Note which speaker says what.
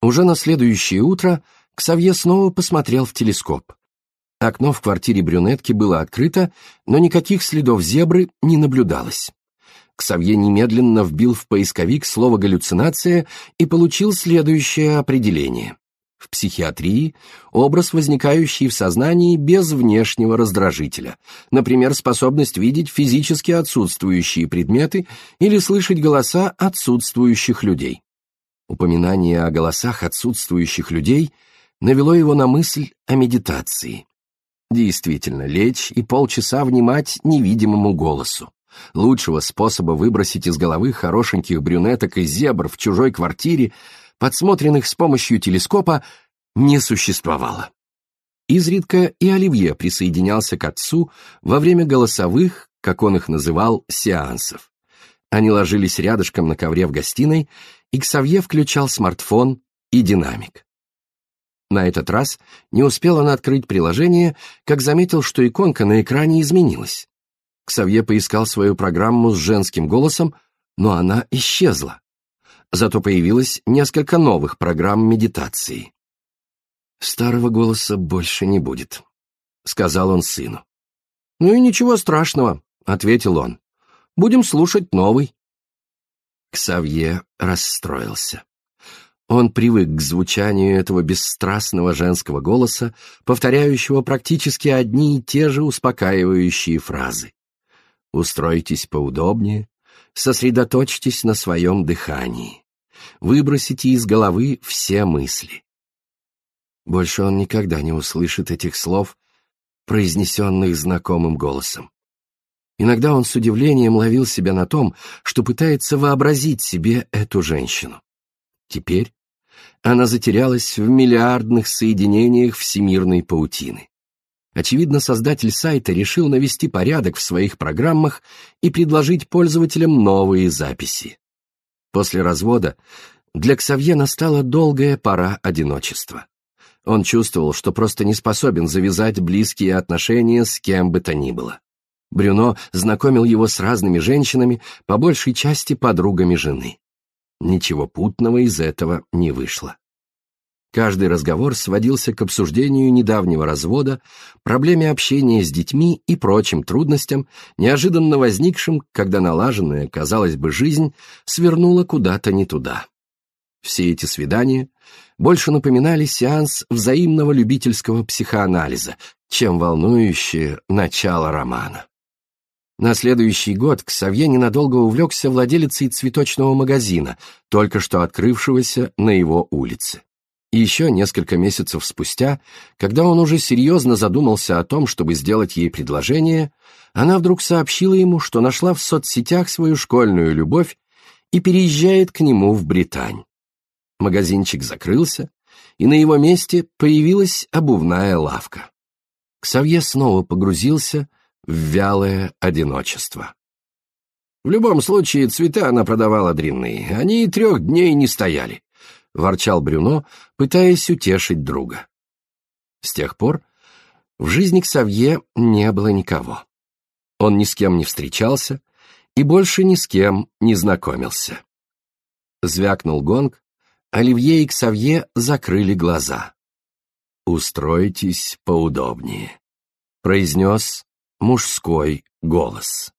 Speaker 1: Уже на следующее утро Ксавье снова посмотрел в телескоп. Окно в квартире брюнетки было открыто, но никаких следов зебры не наблюдалось. Ксавье немедленно вбил в поисковик слово «галлюцинация» и получил следующее определение. В психиатрии образ, возникающий в сознании без внешнего раздражителя, например, способность видеть физически отсутствующие предметы или слышать голоса отсутствующих людей. Упоминание о голосах отсутствующих людей навело его на мысль о медитации. Действительно, лечь и полчаса внимать невидимому голосу. Лучшего способа выбросить из головы хорошеньких брюнеток и зебр в чужой квартире, подсмотренных с помощью телескопа, не существовало. Изредка и Оливье присоединялся к отцу во время голосовых, как он их называл, сеансов. Они ложились рядышком на ковре в гостиной, и Ксавье включал смартфон и динамик. На этот раз не успел он открыть приложение, как заметил, что иконка на экране изменилась. Ксавье поискал свою программу с женским голосом, но она исчезла. Зато появилось несколько новых программ медитации. «Старого голоса больше не будет», — сказал он сыну. «Ну и ничего страшного», — ответил он. «Будем слушать новый». Ксавье расстроился. Он привык к звучанию этого бесстрастного женского голоса, повторяющего практически одни и те же успокаивающие фразы. «Устройтесь поудобнее, сосредоточьтесь на своем дыхании, выбросите из головы все мысли». Больше он никогда не услышит этих слов, произнесенных знакомым голосом. Иногда он с удивлением ловил себя на том, что пытается вообразить себе эту женщину. Теперь она затерялась в миллиардных соединениях всемирной паутины. Очевидно, создатель сайта решил навести порядок в своих программах и предложить пользователям новые записи. После развода для Ксавье настала долгая пора одиночества. Он чувствовал, что просто не способен завязать близкие отношения с кем бы то ни было. Брюно знакомил его с разными женщинами, по большей части подругами жены. Ничего путного из этого не вышло. Каждый разговор сводился к обсуждению недавнего развода, проблеме общения с детьми и прочим трудностям, неожиданно возникшим, когда налаженная, казалось бы, жизнь свернула куда-то не туда. Все эти свидания больше напоминали сеанс взаимного любительского психоанализа, чем волнующее начало романа. На следующий год Ксавье ненадолго увлекся владелицей цветочного магазина, только что открывшегося на его улице. И еще несколько месяцев спустя, когда он уже серьезно задумался о том, чтобы сделать ей предложение, она вдруг сообщила ему, что нашла в соцсетях свою школьную любовь и переезжает к нему в Британь. Магазинчик закрылся, и на его месте появилась обувная лавка. Ксавье снова погрузился в вялое одиночество. В любом случае, цветы она продавала дрянные, они и трех дней не стояли, — ворчал Брюно, пытаясь утешить друга. С тех пор в жизни Ксавье не было никого. Он ни с кем не встречался и больше ни с кем не знакомился. Звякнул гонг, Оливье и Ксавье закрыли глаза. «Устройтесь поудобнее», — произнес мужской голос.